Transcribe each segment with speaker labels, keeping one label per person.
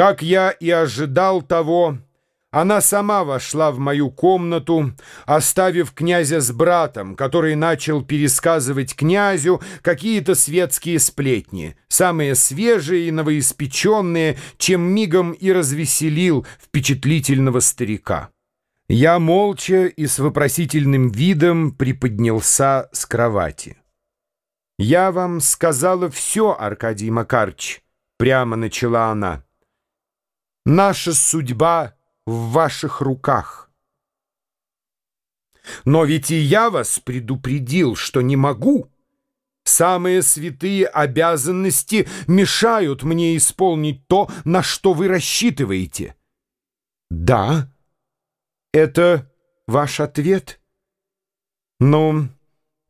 Speaker 1: Как я и ожидал того, она сама вошла в мою комнату, оставив князя с братом, который начал пересказывать князю какие-то светские сплетни, самые свежие и новоиспеченные, чем мигом и развеселил впечатлительного старика. Я молча и с вопросительным видом приподнялся с кровати. «Я вам сказала все, Аркадий Макарч», — прямо начала она. «Наша судьба — в ваших руках. Но ведь и я вас предупредил, что не могу. Самые святые обязанности мешают мне исполнить то, на что вы рассчитываете. Да, это ваш ответ. Но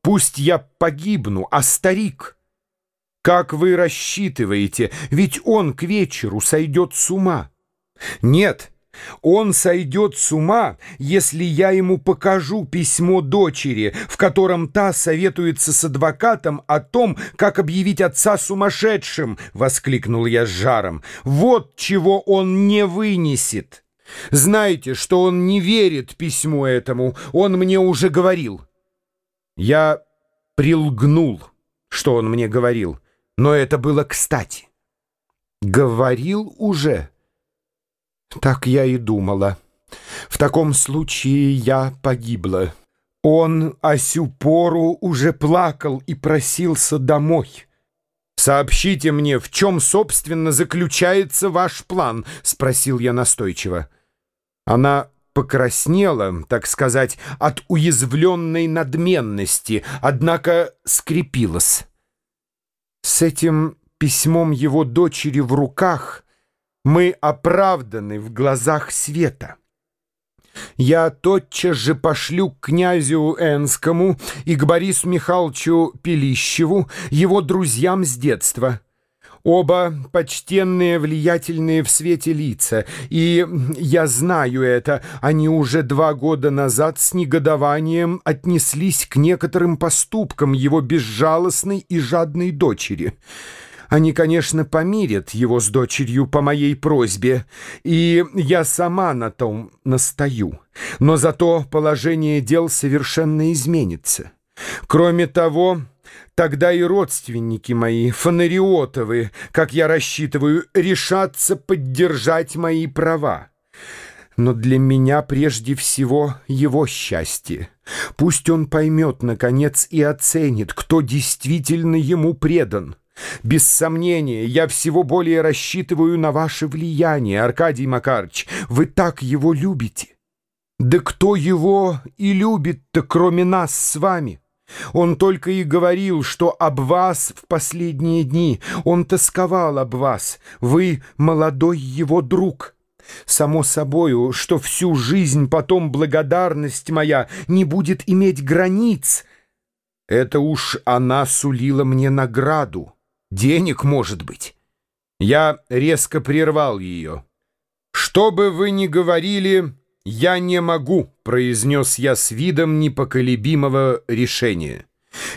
Speaker 1: пусть я погибну, а старик... Как вы рассчитываете, ведь он к вечеру сойдет с ума. Нет, он сойдет с ума, если я ему покажу письмо дочери, в котором та советуется с адвокатом о том, как объявить отца сумасшедшим, — воскликнул я с жаром. Вот чего он не вынесет. Знаете, что он не верит письму этому, он мне уже говорил. Я прилгнул, что он мне говорил, но это было кстати. Говорил уже? — так я и думала. В таком случае я погибла. Он осю пору уже плакал и просился домой. «Сообщите мне, в чем, собственно, заключается ваш план?» — спросил я настойчиво. Она покраснела, так сказать, от уязвленной надменности, однако скрепилась. С этим письмом его дочери в руках — мы оправданы в глазах света. Я тотчас же пошлю к князю Энскому и к Борису Михайловичу Пелищеву, его друзьям с детства. Оба почтенные, влиятельные в свете лица, и я знаю это, они уже два года назад с негодованием отнеслись к некоторым поступкам его безжалостной и жадной дочери». Они, конечно, помирят его с дочерью по моей просьбе, и я сама на том настаю. Но зато положение дел совершенно изменится. Кроме того, тогда и родственники мои, фонариотовы, как я рассчитываю, решатся поддержать мои права. Но для меня прежде всего его счастье. Пусть он поймет, наконец, и оценит, кто действительно ему предан. Без сомнения, я всего более рассчитываю на ваше влияние, Аркадий Макарыч. Вы так его любите. Да кто его и любит-то, кроме нас с вами? Он только и говорил, что об вас в последние дни. Он тосковал об вас. Вы молодой его друг. Само собою, что всю жизнь потом благодарность моя не будет иметь границ. Это уж она сулила мне награду. Денег, может быть. Я резко прервал ее. «Что бы вы ни говорили, я не могу», — произнес я с видом непоколебимого решения.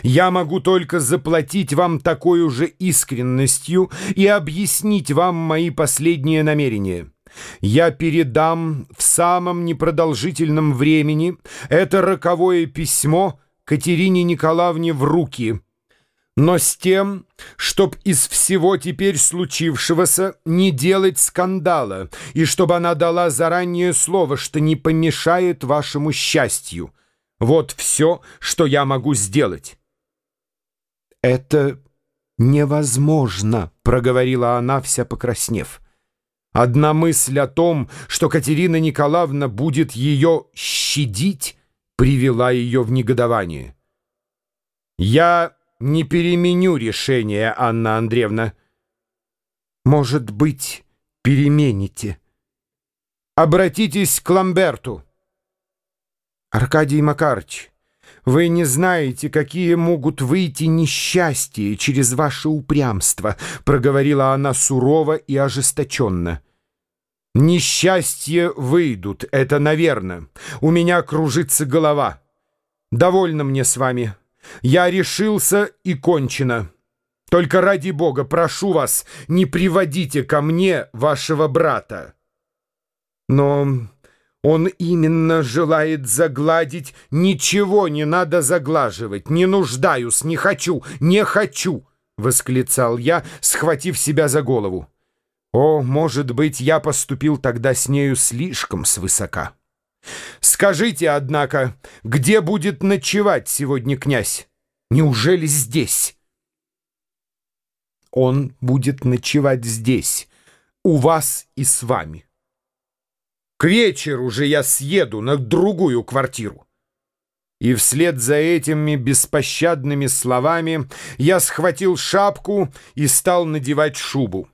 Speaker 1: «Я могу только заплатить вам такой уже искренностью и объяснить вам мои последние намерения». Я передам в самом непродолжительном времени это роковое письмо Катерине Николаевне в руки, но с тем, чтоб из всего теперь случившегося не делать скандала, и чтобы она дала заранее слово, что не помешает вашему счастью. Вот все, что я могу сделать. «Это невозможно», — проговорила она, вся покраснев. Одна мысль о том, что Катерина Николаевна будет ее щадить, привела ее в негодование. «Я не переменю решение, Анна Андреевна. Может быть, перемените. Обратитесь к Ламберту. Аркадий Макарыч, вы не знаете, какие могут выйти несчастья через ваше упрямство, проговорила она сурово и ожесточенно. Несчастья выйдут, это наверно. У меня кружится голова. Довольно мне с вами. Я решился и кончено. Только ради Бога, прошу вас, не приводите ко мне вашего брата. Но он именно желает загладить. Ничего не надо заглаживать. Не нуждаюсь, не хочу, не хочу, — восклицал я, схватив себя за голову. О, может быть, я поступил тогда с нею слишком свысока. Скажите, однако, где будет ночевать сегодня князь? Неужели здесь? Он будет ночевать здесь, у вас и с вами. К вечеру же я съеду на другую квартиру. И вслед за этими беспощадными словами я схватил шапку и стал надевать шубу.